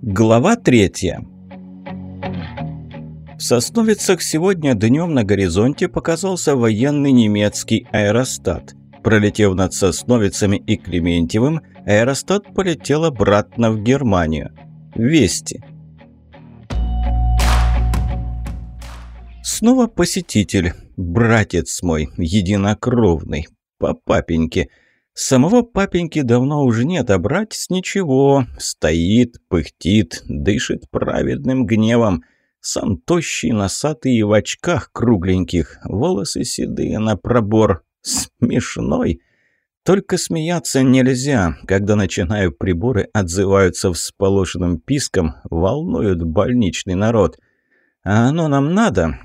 Глава третья В Сосновицах сегодня днем на горизонте показался военный немецкий аэростат. Пролетев над Сосновицами и Клементьевым, аэростат полетел обратно в Германию. Вести. Снова посетитель, братец мой, единокровный, по папеньке – Самого папеньки давно уже нет, а братец ничего. Стоит, пыхтит, дышит праведным гневом. Сам тощий, носатый и в очках кругленьких. Волосы седые на пробор. Смешной. Только смеяться нельзя, когда начинаю приборы отзываются всполошенным писком, волнуют больничный народ. А оно нам надо?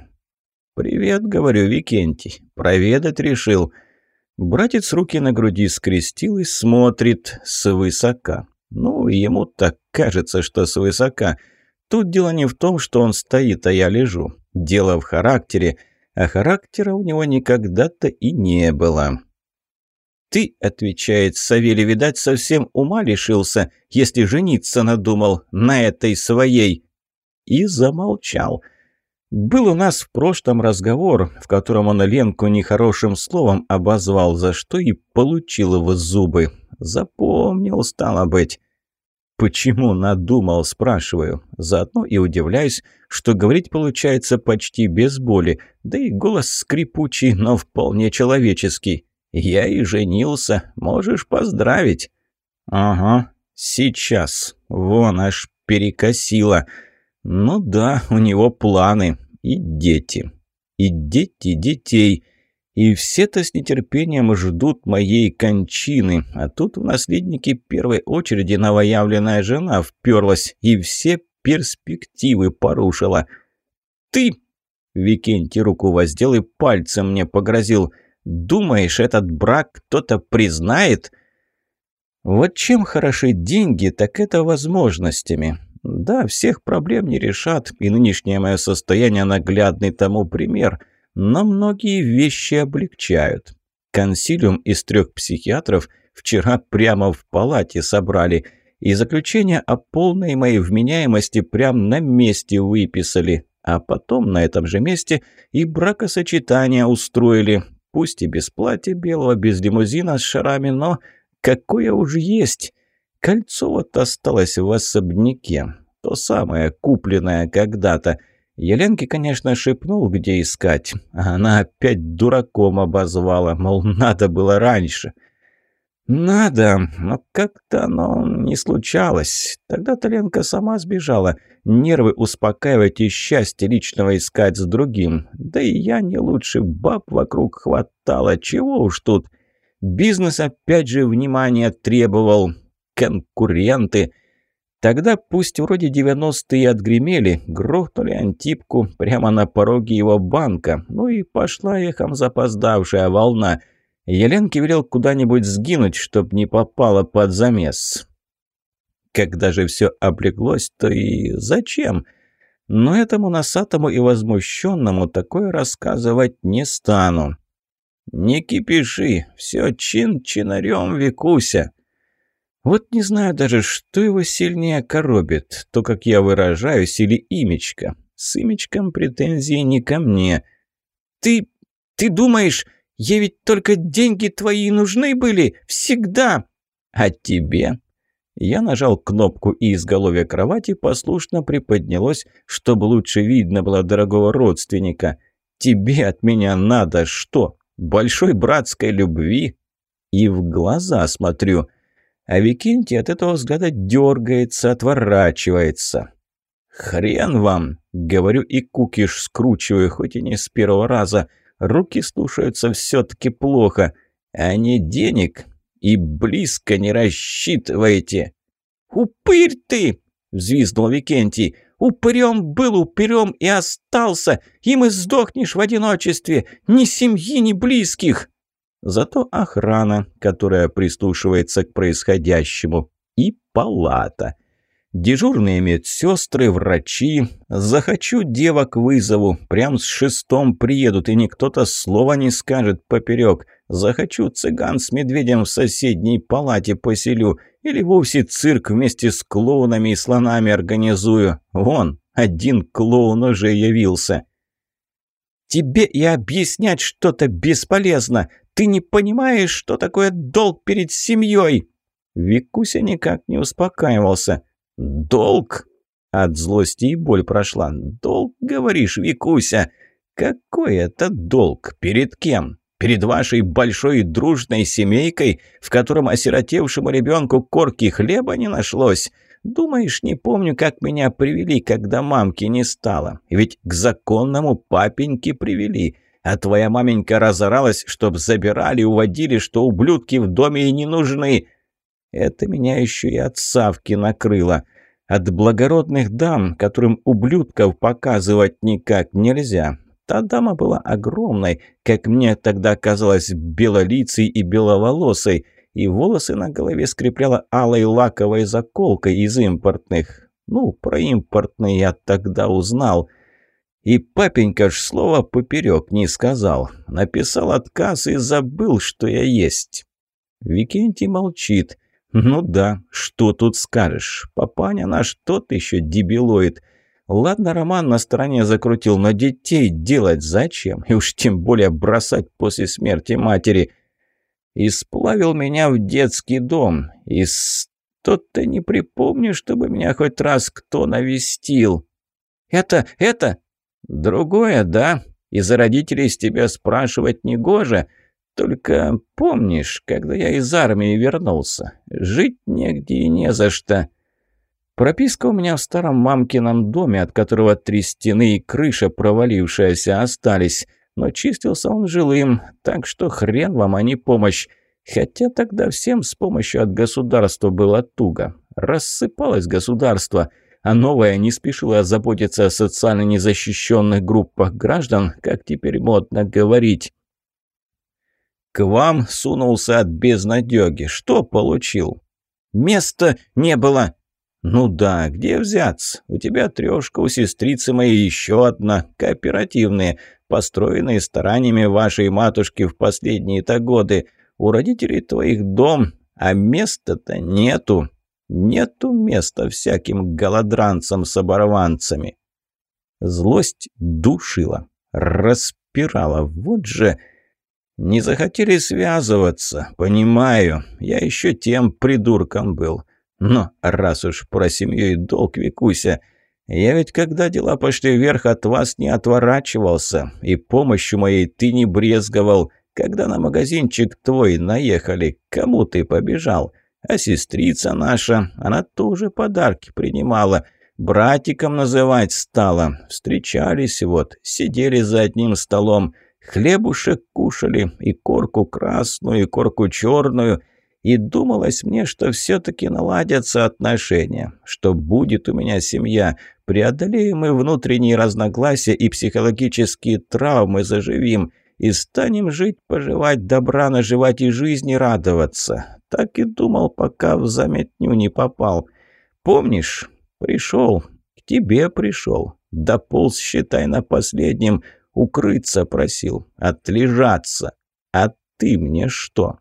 «Привет», — говорю, Викентий. «Проведать решил». Братец руки на груди скрестил и смотрит свысока. Ну, ему так кажется, что свысока. Тут дело не в том, что он стоит, а я лежу. Дело в характере, а характера у него никогда-то и не было. «Ты, — отвечает Савелий, — видать, совсем ума лишился, если жениться надумал на этой своей». И замолчал. Был у нас в прошлом разговор, в котором он Ленку нехорошим словом обозвал, за что и получил его зубы. Запомнил, стало быть. Почему надумал, спрашиваю. Заодно и удивляюсь, что говорить получается почти без боли, да и голос скрипучий, но вполне человеческий. Я и женился, можешь поздравить. Ага, сейчас. Вон аж перекосило. Ну да, у него планы. И дети. И дети детей. И все-то с нетерпением ждут моей кончины. А тут в наследнике первой очереди новоявленная жена вперлась и все перспективы порушила. «Ты!» — Викентий руку воздел и пальцем мне погрозил. «Думаешь, этот брак кто-то признает?» Вот чем хороши деньги, так это возможностями. Да, всех проблем не решат, и нынешнее мое состояние наглядный тому пример, но многие вещи облегчают. Консилиум из трех психиатров вчера прямо в палате собрали, и заключение о полной моей вменяемости прямо на месте выписали, а потом на этом же месте и бракосочетание устроили, пусть и без платья белого, без лимузина с шарами, но какое уж есть. Кольцо вот осталось в особняке. То самое, купленное когда-то. Еленке, конечно, шепнул, где искать. А она опять дураком обозвала, мол, надо было раньше. «Надо, но как-то оно не случалось. Тогда-то Ленка сама сбежала. Нервы успокаивать и счастье личного искать с другим. Да и я не лучше баб вокруг хватало. Чего уж тут. Бизнес опять же внимания требовал конкуренты. Тогда пусть вроде 90-е отгремели, грохнули Антипку прямо на пороге его банка, ну и пошла эхом запоздавшая волна. Еленке велел куда-нибудь сгинуть, чтоб не попало под замес. Когда же все облеглось, то и зачем? Но этому носатому и возмущенному такое рассказывать не стану. «Не кипиши, все чин-чинарем, Викуся!» Вот не знаю даже, что его сильнее коробит, то, как я выражаюсь, или имечко. С имечком претензии не ко мне. «Ты... ты думаешь, ей ведь только деньги твои нужны были? Всегда!» «А тебе?» Я нажал кнопку, и изголовье кровати послушно приподнялось, чтобы лучше видно было дорогого родственника. «Тебе от меня надо что? Большой братской любви?» И в глаза смотрю – а Викентий от этого взгляда дергается, отворачивается. «Хрен вам!» — говорю и кукиш скручиваю, хоть и не с первого раза. Руки слушаются все-таки плохо, а не денег. И близко не рассчитывайте. «Упырь ты!» — взвизгнул Викентий. «Упырем был, упырем и остался. Им и сдохнешь в одиночестве. Ни семьи, ни близких!» Зато охрана, которая прислушивается к происходящему, и палата. Дежурные медсестры, врачи. Захочу, девок вызову. Прям с шестом приедут, и никто-то слова не скажет поперек. Захочу, цыган с медведем в соседней палате поселю. Или вовсе цирк вместе с клоунами и слонами организую. Вон, один клоун уже явился. «Тебе и объяснять что-то бесполезно. Ты не понимаешь, что такое долг перед семьей?» Викуся никак не успокаивался. «Долг?» От злости и боль прошла. «Долг, говоришь, Викуся? Какой это долг? Перед кем? Перед вашей большой дружной семейкой, в котором осиротевшему ребенку корки хлеба не нашлось? Думаешь, не помню, как меня привели, когда мамки не стало? Ведь к законному папеньке привели». А твоя маменька разоралась, чтоб забирали, уводили, что ублюдки в доме и не нужны. Это меня еще и от Савки накрыло. От благородных дам, которым ублюдков показывать никак нельзя. Та дама была огромной, как мне тогда казалось, белолицей и беловолосой, и волосы на голове скрепляла алой лаковой заколкой из импортных. Ну, про импортные я тогда узнал. И папенька ж слова поперек не сказал. Написал отказ и забыл, что я есть. Викентий молчит. «Ну да, что тут скажешь? Папаня наш тот еще дебилоид. Ладно, Роман на стороне закрутил, но детей делать зачем? И уж тем более бросать после смерти матери. И сплавил меня в детский дом. И что-то не припомню, чтобы меня хоть раз кто навестил. Это, это... Другое, да? Из-за родителей с тебя спрашивать не гоже. Только помнишь, когда я из армии вернулся? Жить негде и не за что. Прописка у меня в старом мамкином доме, от которого три стены и крыша провалившаяся остались. Но чистился он жилым, так что хрен вам, а не помощь. Хотя тогда всем с помощью от государства было туго. Рассыпалось государство, а новое не спешило заботиться о социально незащищенных группах граждан, как теперь модно говорить. К вам сунулся от безнадеги. Что получил? Места не было. Ну да, где взяться? У тебя трешка, у сестрицы моей еще одна. Кооперативные, построенные стараниями вашей матушки в последние-то годы. У родителей твоих дом, а места-то нету. Нету места всяким голодранцам с оборванцами. Злость душила, распирала. Вот же... «Не захотели связываться, понимаю. Я еще тем придурком был. Но раз уж про семью и долг, Викуся, я ведь когда дела пошли вверх, от вас не отворачивался, и помощью моей ты не брезговал. Когда на магазинчик твой наехали, кому ты побежал? А сестрица наша, она тоже подарки принимала». Братиком называть стала. Встречались вот, сидели за одним столом. Хлебушек кушали, и корку красную, и корку черную, и думалось мне, что все-таки наладятся отношения, что будет у меня семья, преодолеем мы внутренние разногласия и психологические травмы заживим, и станем жить, поживать, добра наживать и жизни радоваться. Так и думал, пока в заметню не попал. Помнишь, пришел, к тебе пришел, дополз, считай, на последнем – Укрыться просил, отлежаться. А ты мне что?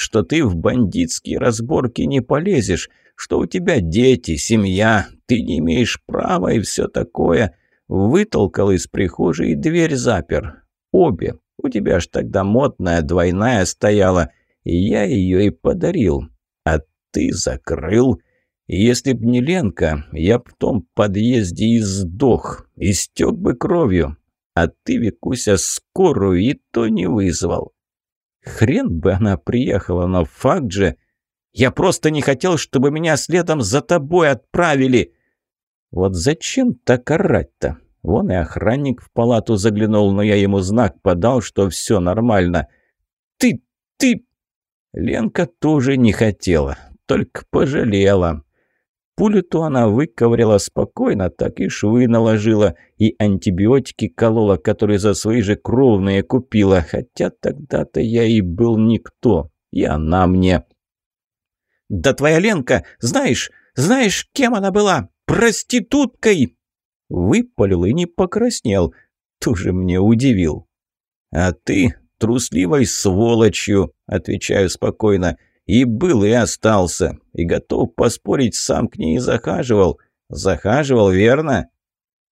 Что ты в бандитские разборки не полезешь, что у тебя дети, семья, ты не имеешь права и все такое. Вытолкал из прихожей и дверь запер. Обе. У тебя ж тогда модная двойная стояла, и я ее и подарил. А ты закрыл. если б не Ленка, я б в том подъезде и сдох, истек бы кровью, а ты, Викуся, скорую и то не вызвал. Хрен бы она приехала, но факт же... Я просто не хотел, чтобы меня следом за тобой отправили. Вот зачем так орать-то? Вон и охранник в палату заглянул, но я ему знак подал, что все нормально. Ты, ты... Ленка тоже не хотела, только пожалела. Пулю-то она выковыряла спокойно, так и швы наложила, и антибиотики колола, которые за свои же кровные купила, хотя тогда-то я и был никто, и она мне. «Да твоя Ленка, знаешь, Знаешь, кем она была? Проституткой!» Выпалил и не покраснел. Тоже мне удивил. «А ты трусливой сволочью», — отвечаю спокойно. «И был, и остался. И готов поспорить, сам к ней захаживал. Захаживал, верно?»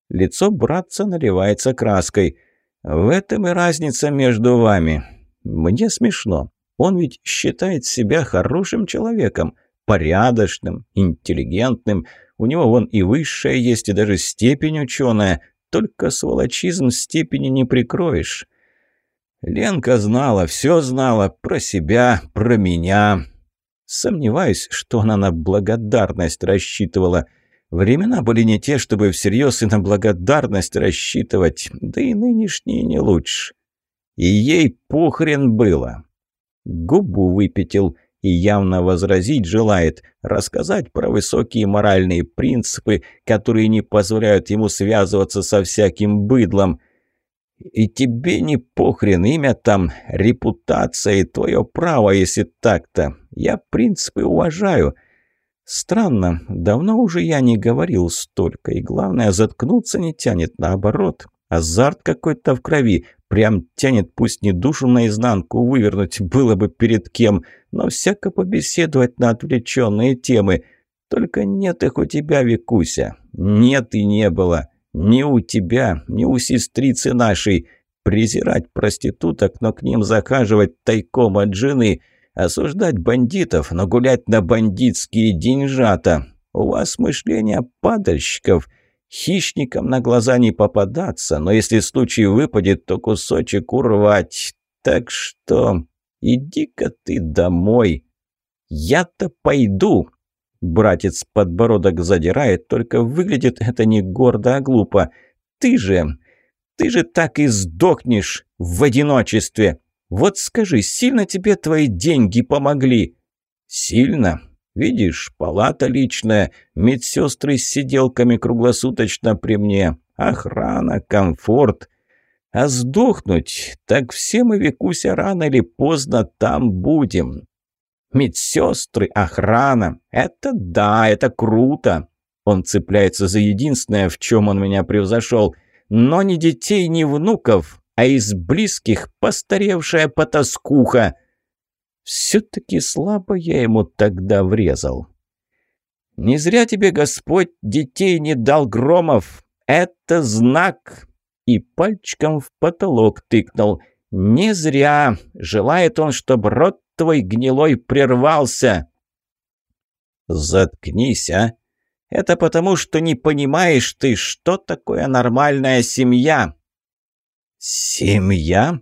Лицо братца наливается краской. «В этом и разница между вами. Мне смешно. Он ведь считает себя хорошим человеком, порядочным, интеллигентным. У него вон и высшая есть, и даже степень ученая. Только сволочизм степени не прикроешь. Ленка знала, все знала про себя, про меня. Сомневаюсь, что она на благодарность рассчитывала. Времена были не те, чтобы всерьез и на благодарность рассчитывать, да и нынешние не лучше. И ей похрен было. Губу выпятил и явно возразить желает, рассказать про высокие моральные принципы, которые не позволяют ему связываться со всяким быдлом. И тебе не похрен имя там, репутация и твое право, если так-то. Я принципы уважаю. Странно, давно уже я не говорил столько, и главное, заткнуться не тянет, наоборот. Азарт какой-то в крови, прям тянет, пусть не душу наизнанку вывернуть, было бы перед кем, но всяко побеседовать на отвлеченные темы. Только нет их у тебя, Викуся, нет и не было. Ни у тебя, ни у сестрицы нашей. Презирать проституток, но к ним захаживать тайком от жены. Осуждать бандитов, но гулять на бандитские деньжата. У вас мышление падальщиков. Хищникам на глаза не попадаться, но если случай выпадет, то кусочек урвать. Так что иди-ка ты домой. Я-то пойду. Братец подбородок задирает, только выглядит это не гордо, а глупо. Ты же, ты же так и сдохнешь в одиночестве. Вот скажи, сильно тебе твои деньги помогли? Сильно? Видишь, палата личная, медсестры с сиделками круглосуточно при мне, охрана, комфорт. А сдохнуть, так все мы, Викуся, рано или поздно там будем. Медсестры, охрана. Это да, это круто. Он цепляется за единственное, в чем он меня превзошел. Но ни детей, ни внуков, а из близких постаревшая потаскуха. Все-таки слабо я ему тогда врезал. «Не зря тебе Господь детей не дал громов. Это знак!» И пальчиком в потолок тыкнул. «Не зря. Желает он, чтобы род твой гнилой прервался!» «Заткнись, а! Это потому, что не понимаешь ты, что такое нормальная семья!» «Семья?»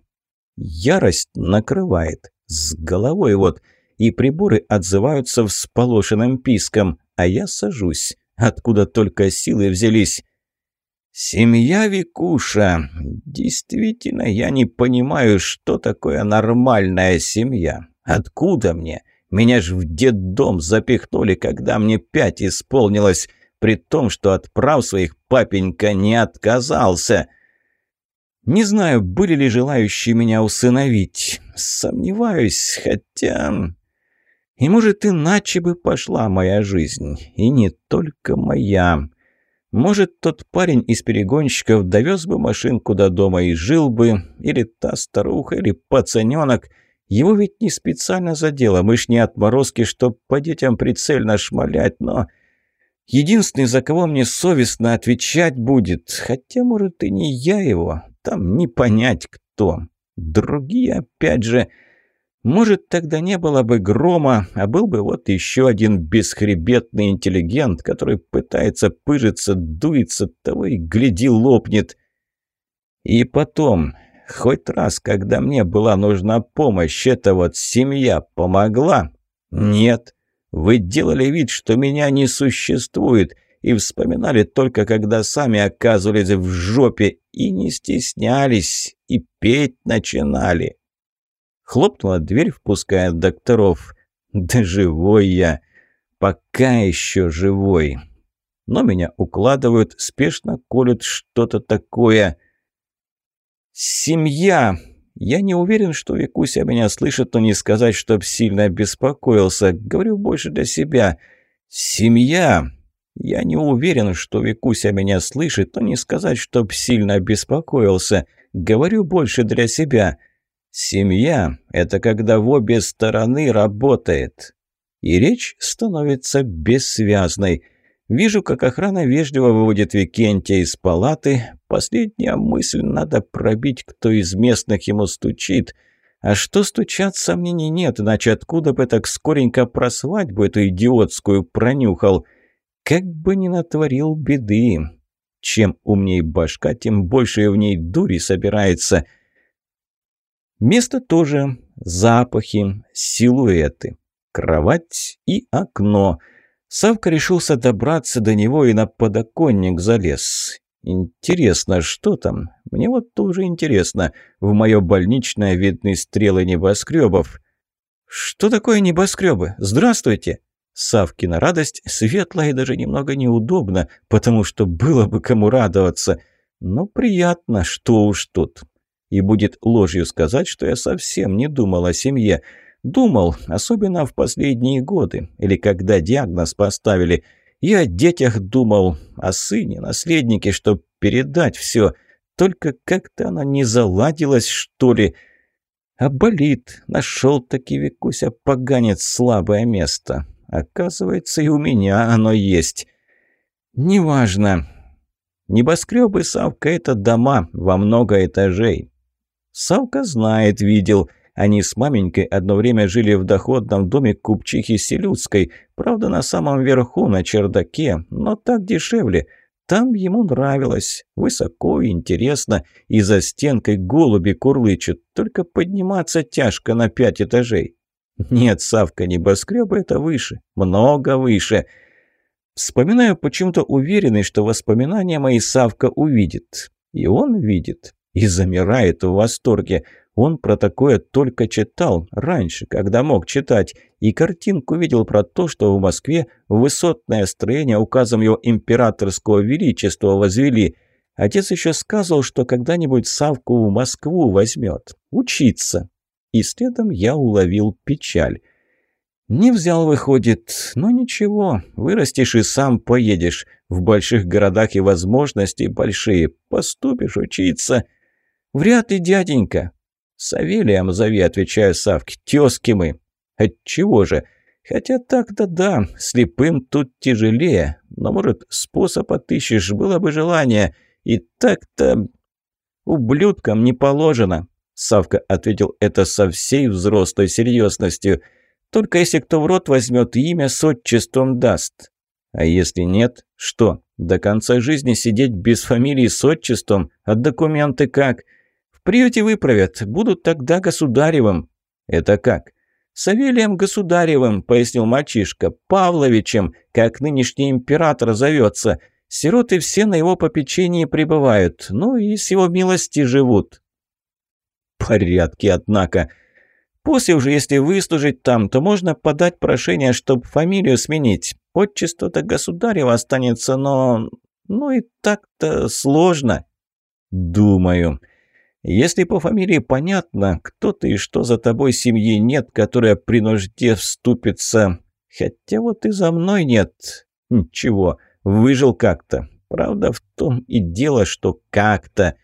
Ярость накрывает. С головой вот. И приборы отзываются всполошенным писком, а я сажусь. Откуда только силы взялись. «Семья Викуша. Действительно, я не понимаю, что такое нормальная семья. Откуда мне? Меня ж в детдом запихнули, когда мне пять исполнилось, при том, что от прав своих папенька не отказался. Не знаю, были ли желающие меня усыновить. Сомневаюсь, хотя... И может, иначе бы пошла моя жизнь. И не только моя. Может, тот парень из перегонщиков довез бы машинку до дома и жил бы, или та старуха, или пацаненок — его ведь не специально задело, мы ж не отморозки, чтоб по детям прицельно шмалять, но... Единственный, за кого мне совестно отвечать будет, хотя, может, и не я его, там не понять кто. Другие, опять же... Может, тогда не было бы грома, а был бы вот еще один бесхребетный интеллигент, который пытается пыжиться, дуется, того и гляди лопнет. И потом, Хоть раз, когда мне была нужна помощь, эта вот семья помогла? Нет. Вы делали вид, что меня не существует, и вспоминали только, когда сами оказывались в жопе, и не стеснялись, и петь начинали. Хлопнула дверь, впуская докторов. Да живой я. Пока еще живой. Но меня укладывают, спешно колют что-то такое. «Семья!» Я не уверен, что Викуся меня слышит, но не сказать, чтоб сильно беспокоился. Говорю больше для себя. Семья. Я не уверен, что Викуся меня слышит, но не сказать, чтоб сильно обеспокоился. Говорю больше для себя. Семья – это когда в обе стороны работает. И речь становится бессвязной. Вижу, как охрана вежливо выводит Викентия из палаты. Последняя мысль – надо пробить, кто из местных ему стучит. А что стучат, сомнений нет, иначе откуда бы так скоренько про свадьбу эту идиотскую пронюхал – как бы ни натворил беды. Чем умней башка, тем больше в ней дури собирается. Место тоже. Запахи, силуэты. Кровать и окно. Савка решился добраться до него и на подоконник залез. Интересно, что там? Мне вот тоже интересно. В мое больничное видны стрелы небоскребов. Что такое небоскребы? Здравствуйте! Савкина радость светлая и даже немного неудобно, потому что было бы кому радоваться. Но приятно, что уж тут. И будет ложью сказать, что я совсем не думал о семье. Думал, особенно в последние годы, или когда диагноз поставили. И о детях думал, о сыне, наследнике, чтоб передать все. Только как-то она не заладилась, что ли. А болит, нашел таки Викуся поганец слабое место. Оказывается, и у меня оно есть. Неважно. Небоскребы Савка – это дома во много этажей. Савка знает, видел. Они с маменькой одно время жили в доходном доме купчихи Селюцкой. Правда, на самом верху, на чердаке, но так дешевле. Там ему нравилось. Высоко и интересно. И за стенкой голуби курлычут. Только подниматься тяжко на пять этажей. Нет, Савка, небоскребы — это выше, много выше. Вспоминаю, почему-то уверенный, что воспоминания мои Савка увидит. И он видит. И замирает в восторге. Он про такое только читал раньше, когда мог читать, и картинку видел про то, что в Москве высотное строение указом его императорского величества возвели. Отец еще сказал, что когда-нибудь Савку в Москву возьмет. Учиться и следом я уловил печаль. «Не взял, выходит. Но ничего, вырастешь и сам поедешь. В больших городах и возможности большие. Поступишь учиться». «Вряд ли, дяденька». «Савелием зови», — отвечаю Савке. «Тезки мы». «Отчего же?» «Хотя так-то да, слепым тут тяжелее. Но, может, способ отыщешь, было бы желание. И так-то...» «Ублюдкам не положено». Савка ответил это со всей взрослой серьезностью. «Только если кто в рот возьмет имя с отчеством даст». «А если нет, что, до конца жизни сидеть без фамилии с отчеством? А документы как?» «В приюте выправят, будут тогда государевым». «Это как?» «Савелием Государевым», — пояснил мальчишка, — «Павловичем, как нынешний император зовется. Сироты все на его попечении пребывают, ну и с его милости живут». Порядки, однако. После уже, если выслужить там, то можно подать прошение, чтобы фамилию сменить. Отчество-то государева останется, но... Ну и так-то сложно. Думаю. Если по фамилии понятно, кто ты и что за тобой семьи нет, которая при нужде вступится. Хотя вот и за мной нет. Ничего, выжил как-то. Правда в том и дело, что как-то.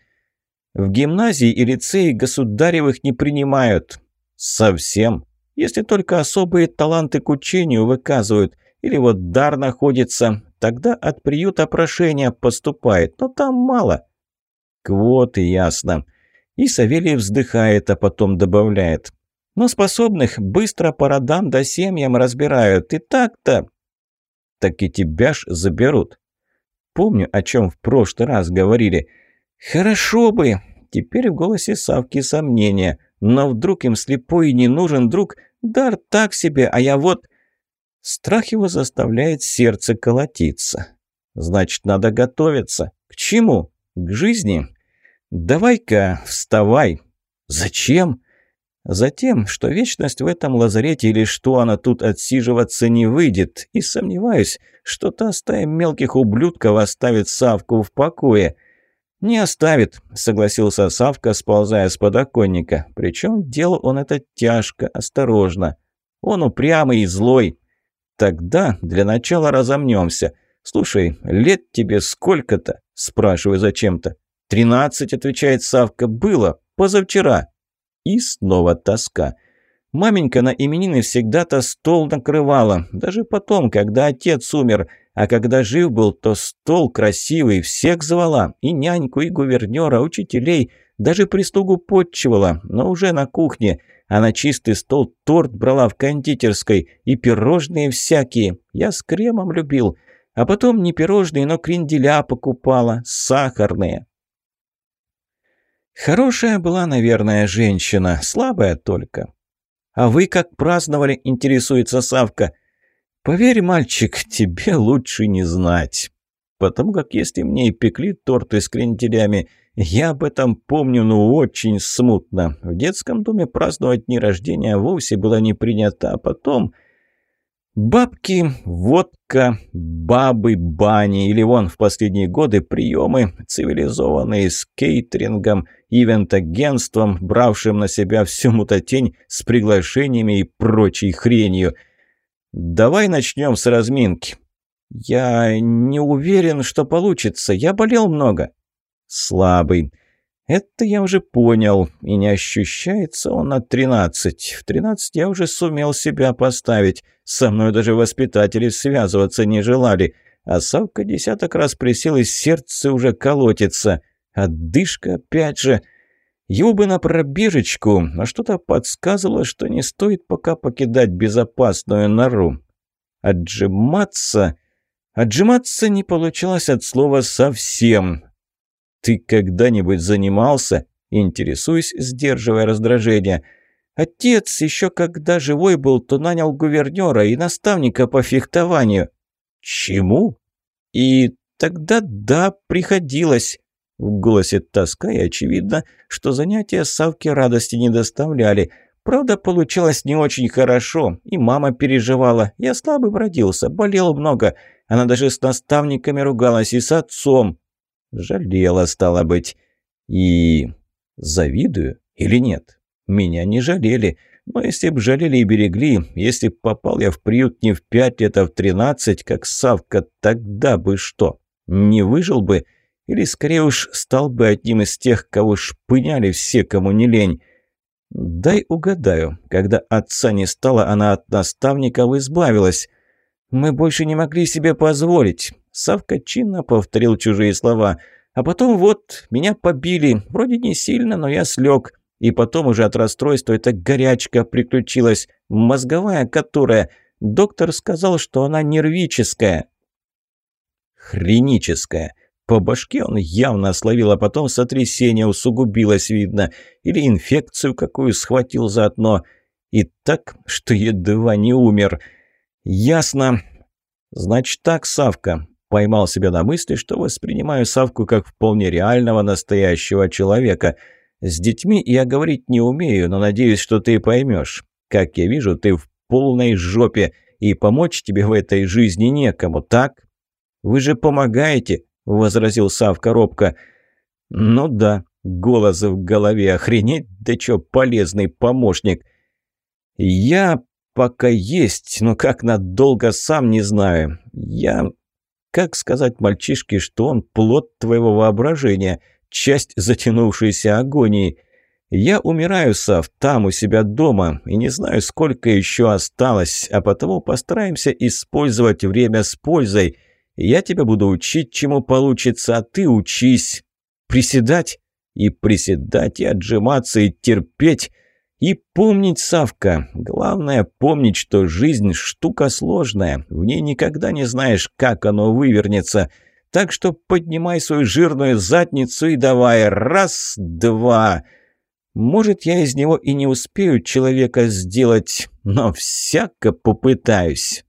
В гимназии и лицее государевых не принимают. Совсем. Если только особые таланты к учению выказывают, или вот дар находится, тогда от приюта прошение поступает, но там мало. Квоты, ясно. И Савелий вздыхает, а потом добавляет. Но способных быстро по родам да семьям разбирают, и так-то... Так и тебя ж заберут. Помню, о чем в прошлый раз говорили – «Хорошо бы!» Теперь в голосе Савки сомнения. «Но вдруг им слепой не нужен, друг? Дар так себе, а я вот...» Страх его заставляет сердце колотиться. «Значит, надо готовиться. К чему? К жизни? Давай-ка вставай!» «Зачем?» Затем, что вечность в этом лазарете или что она тут отсиживаться не выйдет, и сомневаюсь, что та стая мелких ублюдков оставит Савку в покое. «Не оставит», — согласился Савка, сползая с подоконника. Причем делал он это тяжко, осторожно. Он упрямый и злой. тогда для начала разомнемся. Слушай, лет тебе сколько-то?» – спрашиваю зачем-то. «Тринадцать», – отвечает Савка, – «было, позавчера». И снова тоска. Маменька на именины всегда-то стол накрывала, даже потом, когда отец умер – а когда жив был, то стол красивый, всех звала, и няньку, и гувернера, учителей, даже прислугу подчивала, но уже на кухне, а на чистый стол торт брала в кондитерской, и пирожные всякие, я с кремом любил, а потом не пирожные, но кренделя покупала, сахарные. Хорошая была, наверное, женщина, слабая только. «А вы как праздновали?» – интересуется Савка – Поверь, мальчик, тебе лучше не знать. Потому как если мне и пекли торты с кренделями, я об этом помню, ну, очень смутно. В детском доме праздновать дни рождения вовсе было не принято, а потом... Бабки, водка, бабы, бани или вон в последние годы приемы, цивилизованные с кейтерингом, ивент-агентством, бравшим на себя всю мутатень с приглашениями и прочей хренью – «Давай начнем с разминки». «Я не уверен, что получится. Я болел много». «Слабый». «Это я уже понял, и не ощущается он на тринадцать. В тринадцать я уже сумел себя поставить. Со мной даже воспитатели связываться не желали. А Савка десяток раз присел, и сердце уже колотится. Отдышка опять же. Его бы на пробежечку, но что-то подсказывало, что не стоит пока покидать безопасную нору. Отжиматься... Отжиматься не получалось от слова «совсем». «Ты когда-нибудь занимался?» Интересуюсь, сдерживая раздражение. «Отец еще когда живой был, то нанял гувернера и наставника по фехтованию». «Чему?» «И тогда да, приходилось». В голосе тоска и очевидно, что занятия Савке радости не доставляли. Правда, получалось не очень хорошо, и мама переживала. Я слабым родился, болел много. Она даже с наставниками ругалась и с отцом. Жалела, стало быть. И завидую или нет? Меня не жалели. Но если б жалели и берегли, если б попал я в приют не в пять лет, а в тринадцать, как Савка, тогда бы что? Не выжил бы? Или, скорее уж, стал бы одним из тех, кого шпыняли все, кому не лень. Дай угадаю, когда отца не стало, она от наставников избавилась. Мы больше не могли себе позволить. Савка чинно повторил чужие слова. А потом вот, меня побили. Вроде не сильно, но я слег. И потом уже от расстройства эта горячка приключилась. Мозговая которая. Доктор сказал, что она нервическая. Хреническая. По башке он явно словил, а потом сотрясение усугубилось, видно. Или инфекцию какую схватил заодно. И так, что едва не умер. Ясно. Значит так, Савка. Поймал себя на мысли, что воспринимаю Савку как вполне реального настоящего человека. С детьми я говорить не умею, но надеюсь, что ты поймешь. Как я вижу, ты в полной жопе, и помочь тебе в этой жизни некому, так? Вы же помогаете, – возразил Савка робко. «Ну да, голос в голове, охренеть, да чё, полезный помощник. Я пока есть, но как надолго, сам не знаю. Я... Как сказать мальчишке, что он плод твоего воображения, часть затянувшейся агонии?» «Я умираю, Сав, там, у себя дома, и не знаю, сколько еще осталось, а потому постараемся использовать время с пользой. Я тебя буду учить, чему получится, а ты учись. Приседать и приседать, и отжиматься, и терпеть. И помнить, Савка, главное помнить, что жизнь штука сложная, в ней никогда не знаешь, как оно вывернется. Так что поднимай свою жирную задницу и давай раз, два. Может, я из него и не успею человека сделать, но всяко попытаюсь».